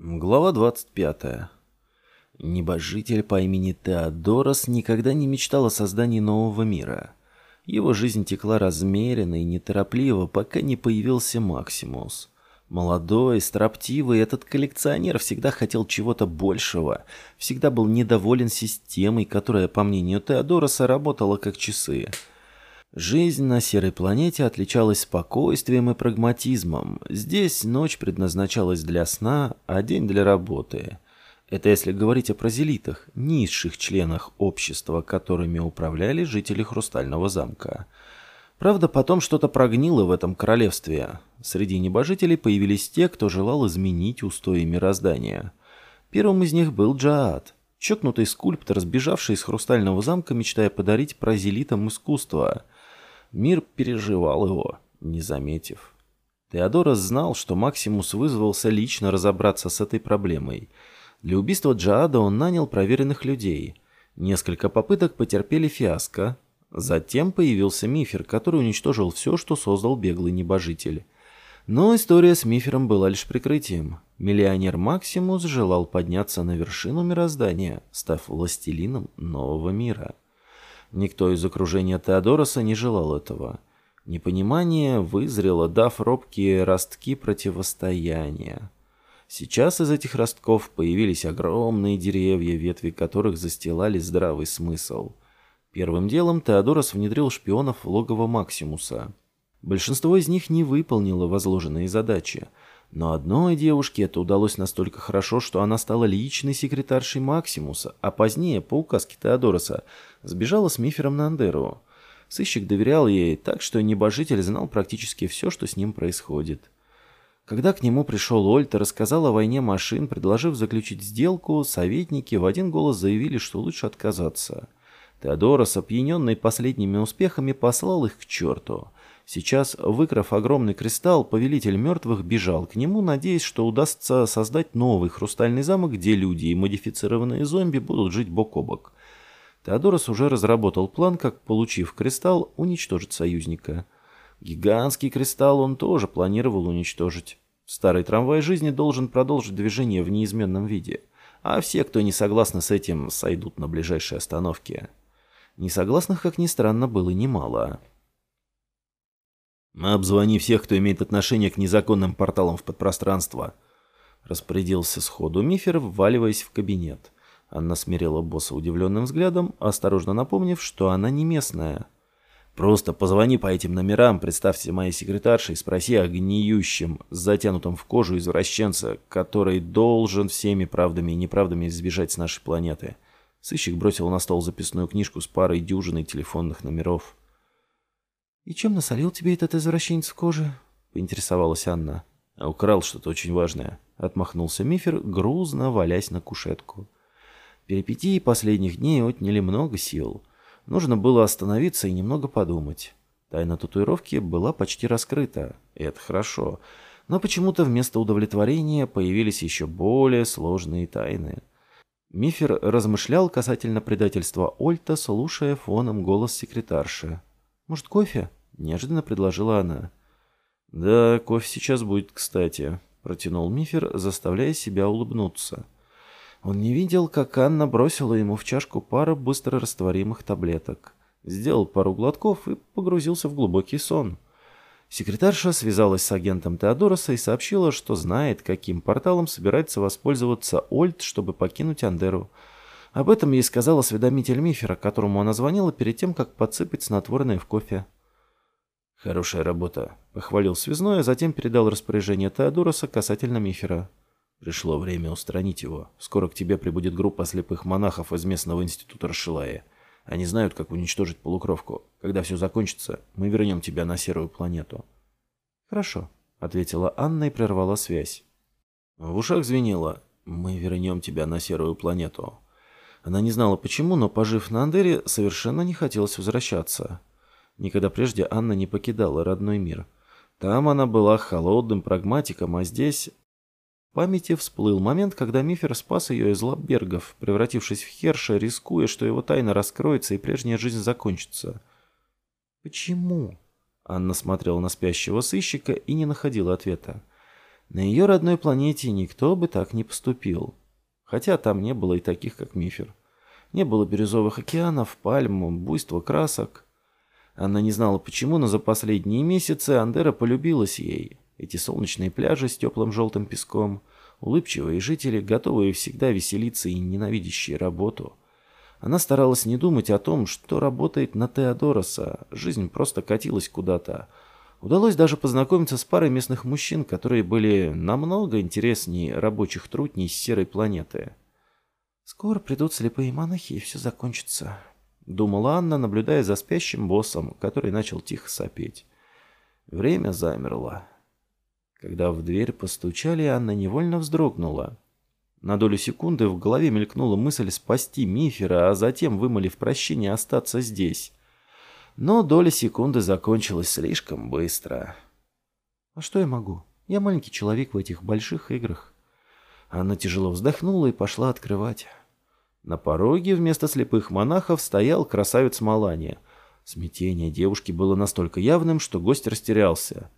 Глава 25. Небожитель по имени Теодорос никогда не мечтал о создании нового мира. Его жизнь текла размеренно и неторопливо, пока не появился Максимус. Молодой, строптивый, этот коллекционер всегда хотел чего-то большего, всегда был недоволен системой, которая, по мнению Теодороса, работала как часы. Жизнь на серой планете отличалась спокойствием и прагматизмом. Здесь ночь предназначалась для сна, а день для работы. Это если говорить о прозелитах, низших членах общества, которыми управляли жители Хрустального замка. Правда, потом что-то прогнило в этом королевстве. Среди небожителей появились те, кто желал изменить устои мироздания. Первым из них был Джаат, чокнутый скульптор, сбежавший из Хрустального замка, мечтая подарить прозелитам искусство – Мир переживал его, не заметив. Теодорос знал, что Максимус вызвался лично разобраться с этой проблемой. Для убийства Джаада он нанял проверенных людей. Несколько попыток потерпели фиаско. Затем появился Мифер, который уничтожил все, что создал беглый небожитель. Но история с Мифером была лишь прикрытием. Миллионер Максимус желал подняться на вершину мироздания, став властелином нового мира. Никто из окружения Теодороса не желал этого. Непонимание вызрело, дав робкие ростки противостояния. Сейчас из этих ростков появились огромные деревья, ветви которых застилали здравый смысл. Первым делом Теодорос внедрил шпионов в логово Максимуса. Большинство из них не выполнило возложенные задачи – но одной девушке это удалось настолько хорошо, что она стала личной секретаршей Максимуса, а позднее, по указке Теодороса, сбежала с Мифером на Андеру. Сыщик доверял ей, так что небожитель знал практически все, что с ним происходит. Когда к нему пришел Ольт и рассказал о войне машин, предложив заключить сделку, советники в один голос заявили, что лучше отказаться. Теодорос, опьяненный последними успехами, послал их к черту – Сейчас, выкрав огромный кристалл, повелитель мертвых бежал к нему, надеясь, что удастся создать новый хрустальный замок, где люди и модифицированные зомби будут жить бок о бок. Теодорос уже разработал план, как, получив кристалл, уничтожить союзника. Гигантский кристалл он тоже планировал уничтожить. Старый трамвай жизни должен продолжить движение в неизменном виде, а все, кто не согласны с этим, сойдут на ближайшей остановке. Несогласных, как ни странно, было немало. «Обзвони всех, кто имеет отношение к незаконным порталам в подпространство», — распорядился сходу Мифер, вваливаясь в кабинет. Анна смирила босса удивленным взглядом, осторожно напомнив, что она не местная. «Просто позвони по этим номерам, представься моей секретарше и спроси о гниющем, затянутом в кожу извращенца, который должен всеми правдами и неправдами избежать с нашей планеты». Сыщик бросил на стол записную книжку с парой дюжиной телефонных номеров. «И чем насолил тебе этот извращенец в коже?» — поинтересовалась Анна. «Украл что-то очень важное», — отмахнулся Мифер, грузно валясь на кушетку. Перипетии последних дней отняли много сил. Нужно было остановиться и немного подумать. Тайна татуировки была почти раскрыта, это хорошо. Но почему-то вместо удовлетворения появились еще более сложные тайны. Мифер размышлял касательно предательства Ольта, слушая фоном голос секретарши. «Может, кофе?» Неожиданно предложила она. «Да, кофе сейчас будет кстати», — протянул Мифер, заставляя себя улыбнуться. Он не видел, как Анна бросила ему в чашку пару быстро растворимых таблеток. Сделал пару глотков и погрузился в глубокий сон. Секретарша связалась с агентом Теодороса и сообщила, что знает, каким порталом собирается воспользоваться Ольд, чтобы покинуть Андеру. Об этом ей сказал осведомитель Мифера, которому она звонила перед тем, как подсыпать снотворное в кофе. «Хорошая работа», — похвалил связной, а затем передал распоряжение Теодороса касательно Мифера. «Пришло время устранить его. Скоро к тебе прибудет группа слепых монахов из местного института Расшилая. Они знают, как уничтожить полукровку. Когда все закончится, мы вернем тебя на серую планету». «Хорошо», — ответила Анна и прервала связь. В ушах звенело «Мы вернем тебя на серую планету». Она не знала почему, но, пожив на Андере, совершенно не хотелось возвращаться. Никогда прежде Анна не покидала родной мир. Там она была холодным прагматиком, а здесь... В памяти всплыл момент, когда Мифер спас ее из лап Бергов, превратившись в Херша, рискуя, что его тайна раскроется и прежняя жизнь закончится. «Почему?» Анна смотрела на спящего сыщика и не находила ответа. На ее родной планете никто бы так не поступил. Хотя там не было и таких, как Мифер. Не было бирюзовых океанов, пальм, буйства красок. Она не знала почему, но за последние месяцы Андера полюбилась ей. Эти солнечные пляжи с теплым желтым песком, улыбчивые жители, готовые всегда веселиться и ненавидящие работу. Она старалась не думать о том, что работает на Теодороса. Жизнь просто катилась куда-то. Удалось даже познакомиться с парой местных мужчин, которые были намного интереснее рабочих трутней с серой планеты. «Скоро придут слепые монахи, и все закончится», — думала Анна, наблюдая за спящим боссом, который начал тихо сопеть. Время замерло. Когда в дверь постучали, Анна невольно вздрогнула. На долю секунды в голове мелькнула мысль спасти Мифера, а затем, вымолив прощение, остаться здесь. Но доля секунды закончилась слишком быстро. «А что я могу? Я маленький человек в этих больших играх». Она тяжело вздохнула и пошла открывать. На пороге вместо слепых монахов стоял красавец Малания. Смятение девушки было настолько явным, что гость растерялся.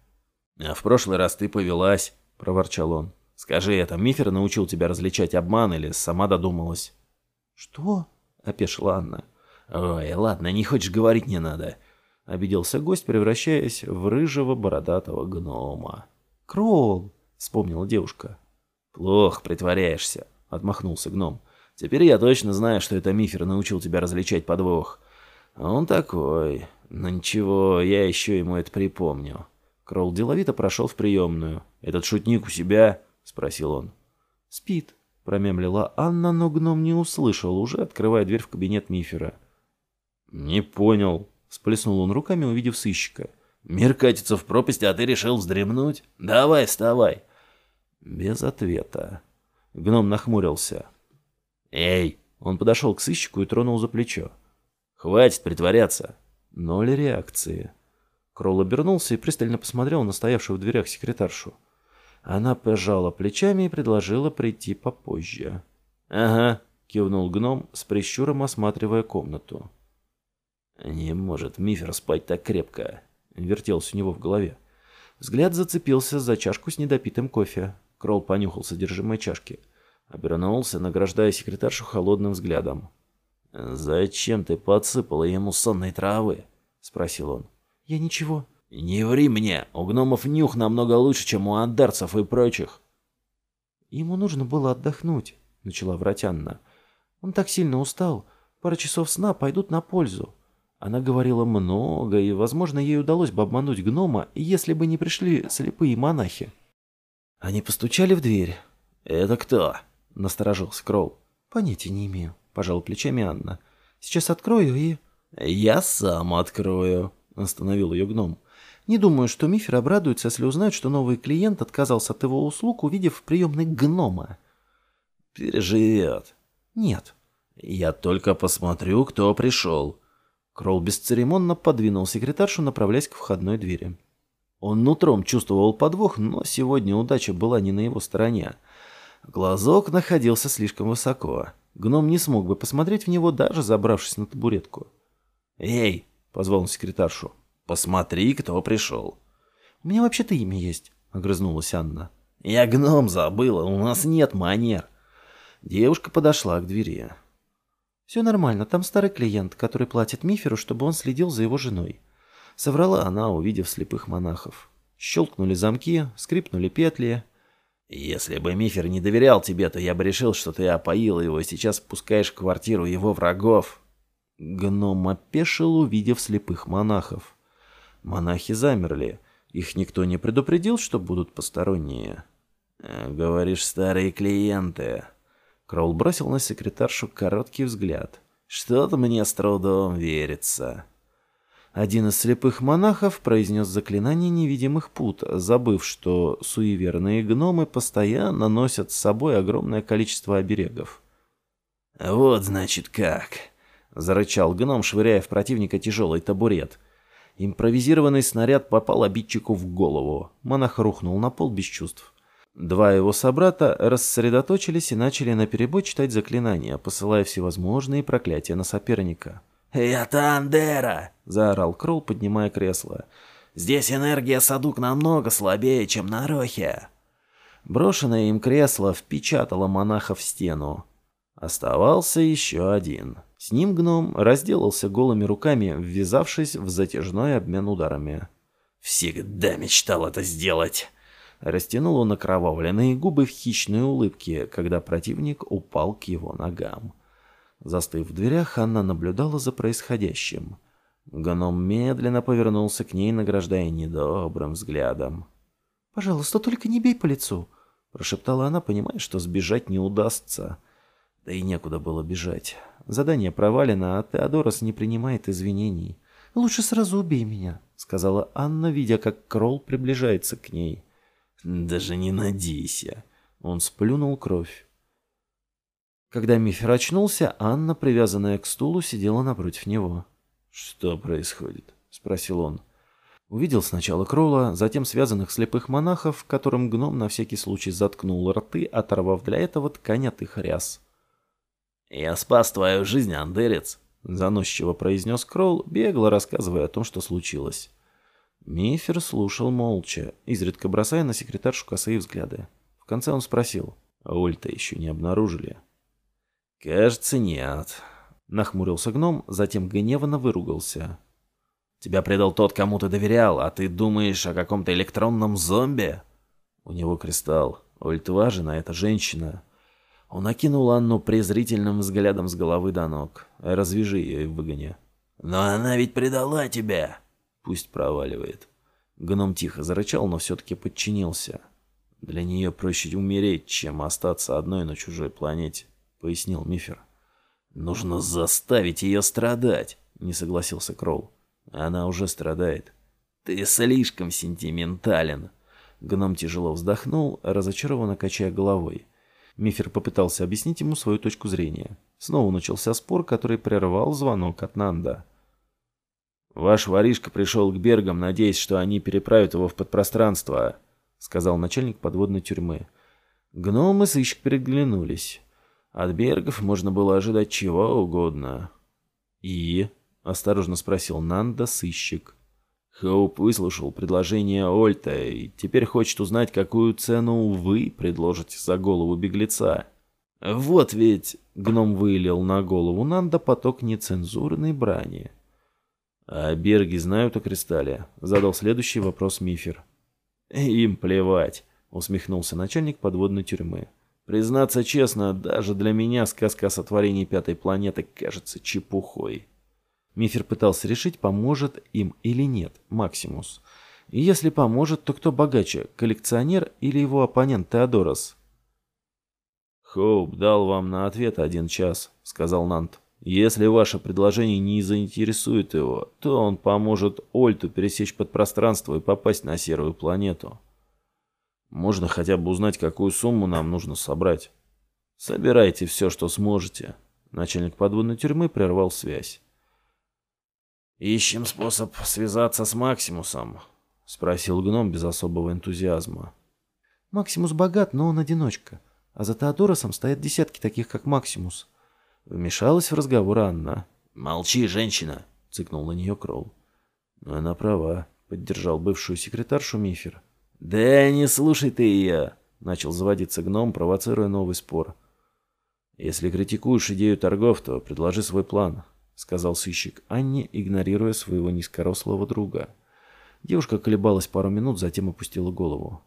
«А в прошлый раз ты повелась», — проворчал он. «Скажи, это Мифер научил тебя различать обман или сама додумалась?» «Что?» — опешила Анна. «Ой, ладно, не хочешь говорить, не надо», — обиделся гость, превращаясь в рыжего бородатого гнома. «Кролл», — вспомнила девушка. «Плохо притворяешься», — отмахнулся гном. «Теперь я точно знаю, что это Мифер научил тебя различать подвох. Он такой. Но ничего, я еще ему это припомню». Кролл деловито прошел в приемную. «Этот шутник у себя?» — спросил он. «Спит», — промемлила Анна, но гном не услышал, уже открывая дверь в кабинет Мифера. «Не понял», — сплеснул он руками, увидев сыщика. «Мир катится в пропасть, а ты решил вздремнуть? Давай, вставай!» Без ответа. Гном нахмурился. «Эй!» Он подошел к сыщику и тронул за плечо. «Хватит притворяться!» Ноль реакции. Кролл обернулся и пристально посмотрел на стоявшую в дверях секретаршу. Она пожала плечами и предложила прийти попозже. «Ага», — кивнул гном, с прищуром осматривая комнату. «Не может Мифер спать так крепко», — вертелся у него в голове. Взгляд зацепился за чашку с недопитым кофе. Кролл понюхал содержимое чашки. Обернулся, награждая секретаршу холодным взглядом. «Зачем ты подсыпала ему сонной травы?» — спросил он. «Я ничего». «Не ври мне! У гномов нюх намного лучше, чем у андарцев и прочих». «Ему нужно было отдохнуть», — начала врать Анна. «Он так сильно устал. Пара часов сна пойдут на пользу». Она говорила много, и, возможно, ей удалось бы обмануть гнома, если бы не пришли слепые монахи. Они постучали в дверь. «Это кто?» — насторожился Кроу. «Понятия не имею», — пожал плечами Анна. «Сейчас открою и...» «Я сам открою», — остановил ее гном. «Не думаю, что Мифер обрадуется, если узнает, что новый клиент отказался от его услуг, увидев в приемной гнома». «Переживет». «Нет». «Я только посмотрю, кто пришел». Кролл бесцеремонно подвинул секретаршу, направляясь к входной двери. Он нутром чувствовал подвох, но сегодня удача была не на его стороне. Глазок находился слишком высоко. Гном не смог бы посмотреть в него, даже забравшись на табуретку. «Эй!» — позвал он секретаршу. «Посмотри, кто пришел». «У меня вообще-то имя есть», — огрызнулась Анна. «Я гном забыла, у нас нет манер». Девушка подошла к двери. «Все нормально, там старый клиент, который платит Миферу, чтобы он следил за его женой. Соврала она, увидев слепых монахов. Щелкнули замки, скрипнули петли. «Если бы Мифер не доверял тебе, то я бы решил, что ты опоил его и сейчас пускаешь в квартиру его врагов». Гном опешил, увидев слепых монахов. Монахи замерли. Их никто не предупредил, что будут посторонние. «Э, «Говоришь, старые клиенты». Кролл бросил на секретаршу короткий взгляд. «Что-то мне с трудом верится». Один из слепых монахов произнес заклинание невидимых пут, забыв, что суеверные гномы постоянно носят с собой огромное количество оберегов. «Вот, значит, как!» — зарычал гном, швыряя в противника тяжелый табурет. Импровизированный снаряд попал обидчику в голову. Монах рухнул на пол без чувств. Два его собрата рассредоточились и начали наперебой читать заклинания, посылая всевозможные проклятия на соперника. «Это Андера!» — заорал Кролл, поднимая кресло. «Здесь энергия Садук намного слабее, чем на Рохе!» Брошенное им кресло впечатало монаха в стену. Оставался еще один. С ним гном разделался голыми руками, ввязавшись в затяжной обмен ударами. «Всегда мечтал это сделать!» Растянул он окровавленные губы в хищной улыбке, когда противник упал к его ногам. Застыв в дверях, Анна наблюдала за происходящим. Гном медленно повернулся к ней, награждая недобрым взглядом. «Пожалуйста, только не бей по лицу», — прошептала она, понимая, что сбежать не удастся. Да и некуда было бежать. Задание провалено, а Теодорос не принимает извинений. «Лучше сразу убей меня», — сказала Анна, видя, как Кролл приближается к ней. «Даже не надейся». Он сплюнул кровь. Когда Мифер очнулся, Анна, привязанная к стулу, сидела напротив него. «Что происходит?» — спросил он. Увидел сначала Кролла, затем связанных слепых монахов, которым гном на всякий случай заткнул рты, оторвав для этого ткань от их ряс. «Я спас твою жизнь, Андерец», — заносчиво произнес Кролл, бегло рассказывая о том, что случилось. Мифер слушал молча, изредка бросая на секретаршу косые взгляды. В конце он спросил, «А Ульта еще не обнаружили?» «Кажется, нет», — нахмурился гном, затем гневно выругался. «Тебя предал тот, кому ты доверял, а ты думаешь о каком-то электронном зомби?» «У него кристалл. Ульт важен, а это женщина». Он окинул Анну презрительным взглядом с головы до ног. «Развяжи ее и выгони». «Но она ведь предала тебя!» «Пусть проваливает». Гном тихо зарычал, но все-таки подчинился. «Для нее проще умереть, чем остаться одной на чужой планете». — пояснил Мифер. «Нужно заставить ее страдать», — не согласился Кроу. «Она уже страдает». «Ты слишком сентиментален». Гном тяжело вздохнул, разочарованно качая головой. Мифер попытался объяснить ему свою точку зрения. Снова начался спор, который прервал звонок от Нанда. «Ваш воришка пришел к Бергам, надеясь, что они переправят его в подпространство», — сказал начальник подводной тюрьмы. Гном и сыщик переглянулись. От Бергов можно было ожидать чего угодно. «И?» — осторожно спросил Нанда, сыщик. Хоуп выслушал предложение Ольта и теперь хочет узнать, какую цену вы предложите за голову беглеца. «Вот ведь...» — гном вылил на голову Нанда поток нецензурной брани. «А Берги знают о кристалле?» — задал следующий вопрос Мифер. «Им плевать», — усмехнулся начальник подводной тюрьмы. Признаться честно, даже для меня сказка о сотворении пятой планеты кажется чепухой. Мифер пытался решить, поможет им или нет Максимус. И если поможет, то кто богаче, коллекционер или его оппонент Теодорос? «Хоуп дал вам на ответ один час», — сказал Нант. «Если ваше предложение не заинтересует его, то он поможет Ольту пересечь подпространство и попасть на серую планету». Можно хотя бы узнать, какую сумму нам нужно собрать. Собирайте все, что сможете. Начальник подводной тюрьмы прервал связь. «Ищем способ связаться с Максимусом», — спросил гном без особого энтузиазма. «Максимус богат, но он одиночка, а за Теодоросом стоят десятки таких, как Максимус». Вмешалась в разговор Анна. «Молчи, женщина!» — цыкнул на нее Кроул. «Но она права», — поддержал бывшую секретаршу Мифер. «Да не слушай ты ее!» — начал заводиться гном, провоцируя новый спор. «Если критикуешь идею торгов, то предложи свой план», — сказал сыщик Анне, игнорируя своего низкорослого друга. Девушка колебалась пару минут, затем опустила голову.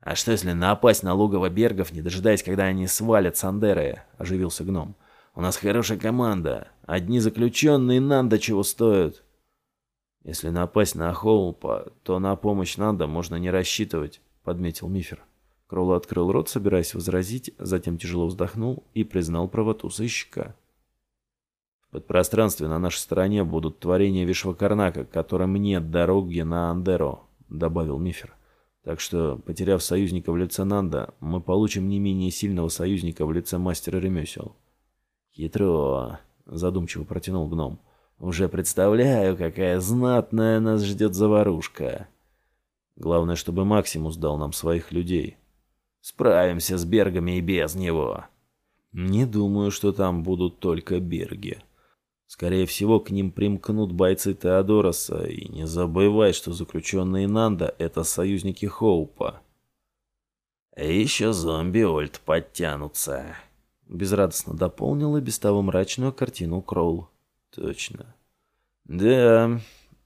«А что если напасть на логово Бергов, не дожидаясь, когда они свалят Сандеры?» — оживился гном. «У нас хорошая команда. Одни заключенные нам до чего стоят». «Если напасть на Холпа, то на помощь Нанда можно не рассчитывать», — подметил Мифер. Кролл открыл рот, собираясь возразить, затем тяжело вздохнул и признал правоту сыщика. «В подпространстве на нашей стороне будут творения Вишвакарнака, которым нет дороги на Андеро», — добавил Мифер. «Так что, потеряв союзника в лице Нанда, мы получим не менее сильного союзника в лице мастера ремесел». «Хитро», — задумчиво протянул гном. Уже представляю, какая знатная нас ждет заварушка. Главное, чтобы Максимус дал нам своих людей. Справимся с Бергами и без него. Не думаю, что там будут только Берги. Скорее всего, к ним примкнут бойцы Теодороса, и не забывай, что заключенные Нанда — это союзники Хоупа. еще зомби Ольд подтянутся. Безрадостно дополнил и без того мрачную картину Кроул. Точно. Да,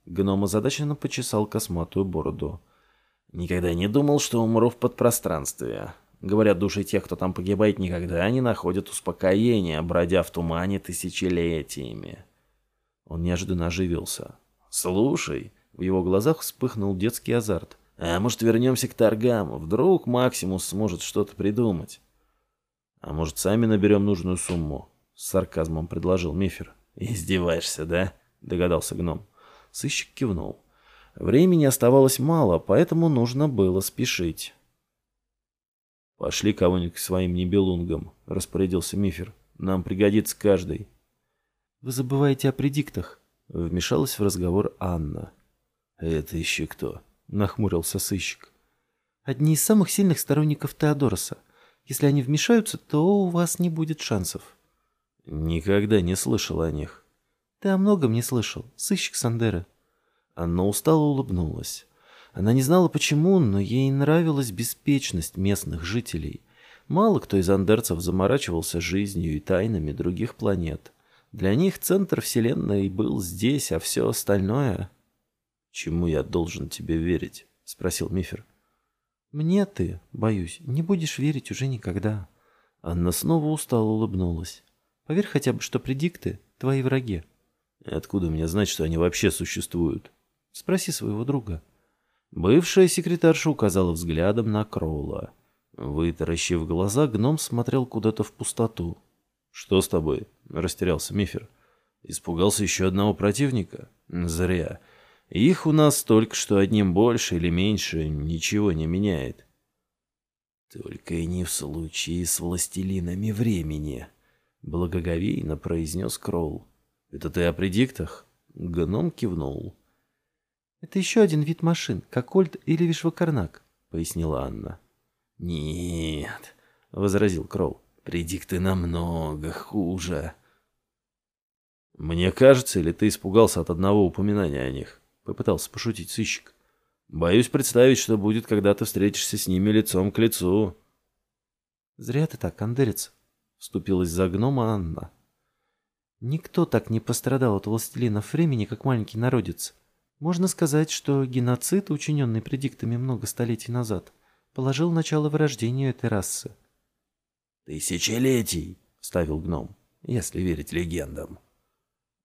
гном озадаченно почесал косматую бороду. Никогда не думал, что умру в подпространстве. Говорят, души тех, кто там погибает, никогда не находят успокоения, бродя в тумане тысячелетиями. Он неожиданно оживился. «Слушай», — в его глазах вспыхнул детский азарт. «А может, вернемся к торгам? Вдруг Максимус сможет что-то придумать?» «А может, сами наберем нужную сумму?» — с сарказмом предложил Мифер. «Издеваешься, да?» — догадался гном. Сыщик кивнул. Времени оставалось мало, поэтому нужно было спешить. «Пошли кого-нибудь к своим небелунгам», — распорядился Мифер. «Нам пригодится каждый». «Вы забываете о предиктах», — вмешалась в разговор Анна. «Это еще кто?» — нахмурился сыщик. «Одни из самых сильных сторонников Теодороса. Если они вмешаются, то у вас не будет шансов». «Никогда не слышал о них». «Ты о многом не слышал. Сыщик Сандера». Анна устало улыбнулась. Она не знала почему, но ей нравилась беспечность местных жителей. Мало кто из андерцев заморачивался жизнью и тайнами других планет. Для них центр Вселенной был здесь, а все остальное... «Чему я должен тебе верить?» — спросил Мифер. «Мне ты, боюсь, не будешь верить уже никогда». Анна снова устало улыбнулась. «Поверь хотя бы, что предикты — твои враги». «Откуда мне знать, что они вообще существуют?» «Спроси своего друга». Бывшая секретарша указала взглядом на Кроула. Вытаращив глаза, гном смотрел куда-то в пустоту. «Что с тобой?» — растерялся Мифер. «Испугался еще одного противника? Зря. Их у нас только что одним больше или меньше ничего не меняет». «Только и не в случае с властелинами времени», — благоговейно произнес Кроул. «Это ты о предиктах?» Гном кивнул. «Это еще один вид машин, как Ольд или Вишвакарнак», — пояснила Анна. «Нет», — возразил Кроул. Предикты намного хуже. Мне кажется, или ты испугался от одного упоминания о них? Попытался пошутить сыщик. Боюсь представить, что будет, когда ты встретишься с ними лицом к лицу. Зря ты так, андерец, вступилась за гнома Анна. Никто так не пострадал от властелинов времени, как маленький народец. Можно сказать, что геноцид, учиненный предиктами много столетий назад, положил начало вырождению этой расы. «Тысячелетий», — ставил гном, если верить легендам.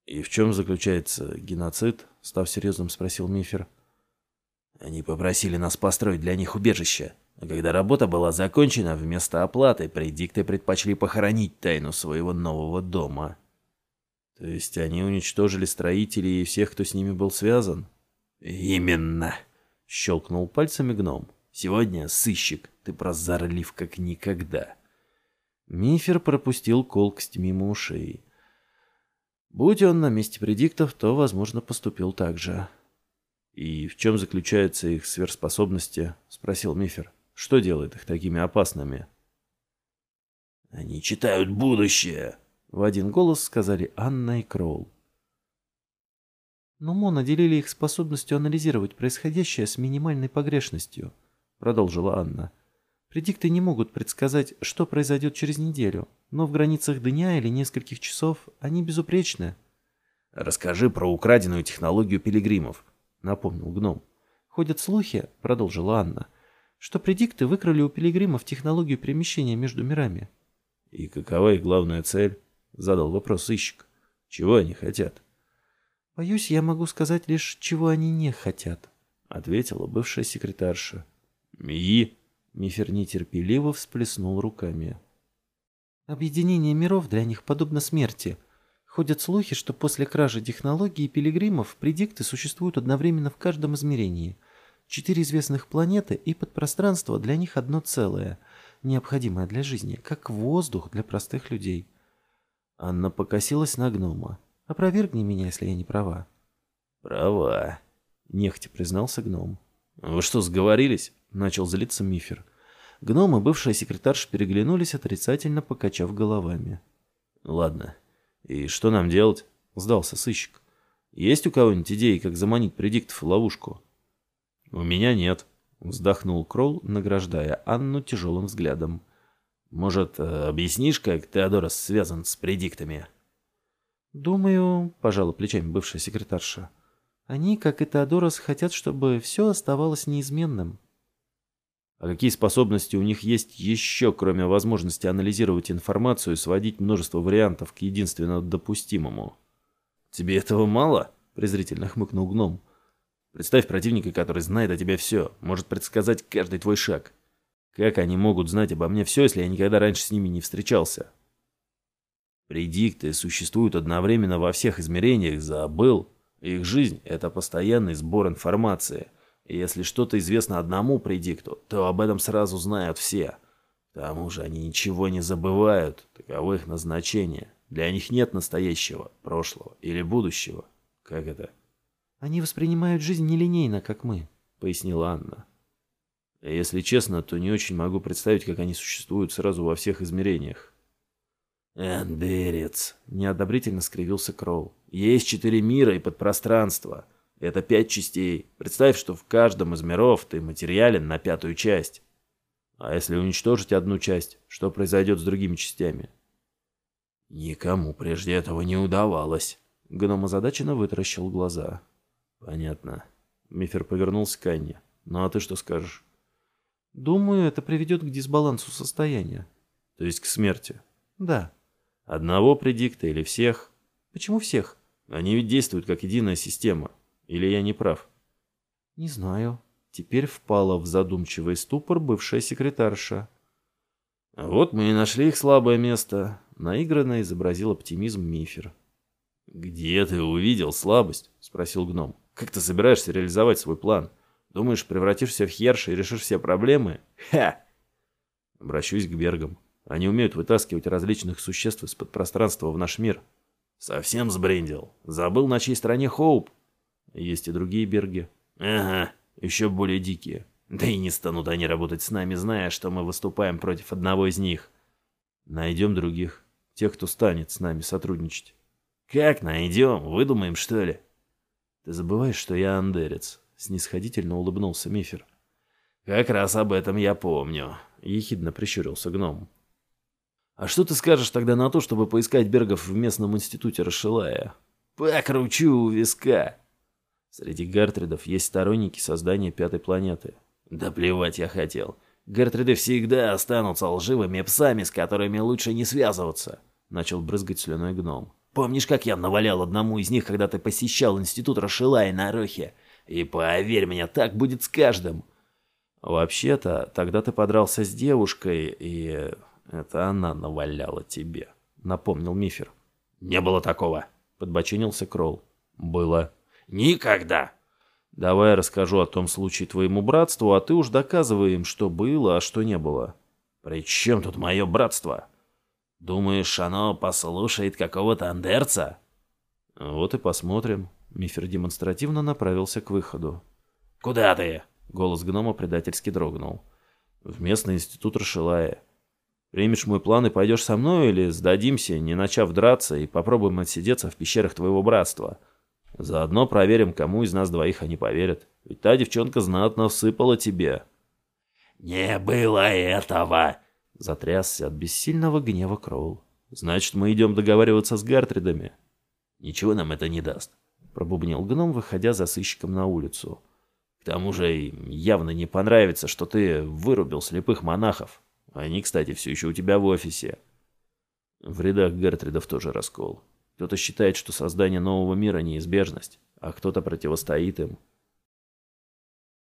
«И в чем заключается геноцид?» — став серьезным, спросил Мифер. «Они попросили нас построить для них убежище, а когда работа была закончена, вместо оплаты предикты предпочли похоронить тайну своего нового дома». «То есть они уничтожили строителей и всех, кто с ними был связан?» «Именно», — щелкнул пальцами гном. «Сегодня, сыщик, ты прозорлив как никогда». Мифер пропустил колкость мимо ушей. Будь он на месте предиктов, то, возможно, поступил так же. «И в чем заключаются их сверхспособности?» — спросил Мифер. «Что делает их такими опасными?» «Они читают будущее!» — в один голос сказали Анна и Кроул. «Но мо наделили их способностью анализировать происходящее с минимальной погрешностью», — продолжила Анна. Предикты не могут предсказать, что произойдет через неделю, но в границах дня или нескольких часов они безупречны. «Расскажи про украденную технологию пилигримов», — напомнил гном. «Ходят слухи», — продолжила Анна, «что предикты выкрали у пилигримов технологию перемещения между мирами». «И какова их главная цель?» — задал вопрос сыщик. «Чего они хотят?» «Боюсь, я могу сказать лишь, чего они не хотят», — ответила бывшая секретарша. «И?» Мифер нетерпеливо всплеснул руками. Объединение миров для них подобно смерти. Ходят слухи, что после кражи технологий и пилигримов предикты существуют одновременно в каждом измерении. Четыре известных планеты и подпространство для них одно целое, необходимое для жизни, как воздух для простых людей. Анна покосилась на гнома. «Опровергни меня, если я не права». «Права», — нехотя признался гном. «Вы что, сговорились?» Начал злиться Мифер. Гном и бывшая секретарша переглянулись, отрицательно покачав головами. «Ладно. И что нам делать?» — сдался сыщик. «Есть у кого-нибудь идеи, как заманить предиктов в ловушку?» «У меня нет», — Вздохнул Кролл, награждая Анну тяжелым взглядом. «Может, э, объяснишь, как Теодорос связан с предиктами?» «Думаю», — пожала плечами бывшая секретарша, — «они, как и Теодорос, хотят, чтобы все оставалось неизменным». А какие способности у них есть еще, кроме возможности анализировать информацию и сводить множество вариантов к единственно допустимому? «Тебе этого мало?» — презрительно хмыкнул гном. «Представь противника, который знает о тебе все, может предсказать каждый твой шаг. Как они могут знать обо мне все, если я никогда раньше с ними не встречался?» Предикты существуют одновременно во всех измерениях, забыл. Их жизнь — это постоянный сбор информации — и если что-то известно одному предикту, то об этом сразу знают все. К тому же они ничего не забывают, таково их назначение. Для них нет настоящего, прошлого или будущего. Как это? Они воспринимают жизнь нелинейно, как мы, пояснила Анна. Если честно, то не очень могу представить, как они существуют сразу во всех измерениях. «Эндерец!» — неодобрительно скривился Кроу. «Есть четыре мира и подпространство. Это пять частей. Представь, что в каждом из миров ты материален на пятую часть. А если уничтожить одну часть, что произойдет с другими частями? Никому прежде этого не удавалось. Гном озадаченно вытаращил глаза. Понятно. Мифер повернулся к Анне. Ну а ты что скажешь? Думаю, это приведет к дисбалансу состояния. То есть к смерти? Да. Одного предикта или всех? Почему всех? Они ведь действуют как единая система. Или я не прав? Не знаю. Теперь впала в задумчивый ступор бывшая секретарша. Вот мы и нашли их слабое место. Наигранно изобразил оптимизм Мифер. «Где ты увидел слабость?» — спросил гном. «Как ты собираешься реализовать свой план? Думаешь, превратишься в херша и решишь все проблемы? Ха!» Обращусь к бергам. Они умеют вытаскивать различных существ из-под пространства в наш мир. Совсем сбрендил. Забыл, на чьей стороне Хоуп. Есть и другие берги. Ага, еще более дикие. Да и не станут они работать с нами, зная, что мы выступаем против одного из них. Найдем других. Тех, кто станет с нами сотрудничать. Как найдем? Выдумаем, что ли? Ты забываешь, что я андерец. Снисходительно улыбнулся Мифер. Как раз об этом я помню. Ехидно прищурился гном. А что ты скажешь тогда на то, чтобы поискать бергов в местном институте Расшилая? Покручу у виска. Среди Гартридов есть сторонники создания пятой планеты. Да плевать я хотел. Гартриды всегда останутся лживыми псами, с которыми лучше не связываться. Начал брызгать слюной гном. Помнишь, как я навалял одному из них, когда ты посещал институт Рашилая на Рохе? И поверь мне, так будет с каждым. Вообще-то, тогда ты подрался с девушкой, и это она наваляла тебе, напомнил Мифер. Не было такого, подбочинился Кролл. Было. Никогда. Давай я расскажу о том случае твоему братству, а ты уж доказывай им, что было, а что не было. При чем тут мое братство? Думаешь, оно послушает какого-то андерца? Вот и посмотрим. Мифер демонстративно направился к выходу. «Куда ты?» Голос гнома предательски дрогнул. «В местный институт Рашилая. Примешь мой план и пойдешь со мной, или сдадимся, не начав драться, и попробуем отсидеться в пещерах твоего братства?» Заодно проверим, кому из нас двоих они поверят. Ведь та девчонка знатно всыпала тебе. «Не было этого!» Затрясся от бессильного гнева Кроул. «Значит, мы идем договариваться с Гартридами». «Ничего нам это не даст», — пробубнил гном, выходя за сыщиком на улицу. «К тому же им явно не понравится, что ты вырубил слепых монахов. Они, кстати, все еще у тебя в офисе». В рядах Гартридов тоже раскол. Кто-то считает, что создание нового мира – неизбежность, а кто-то противостоит им.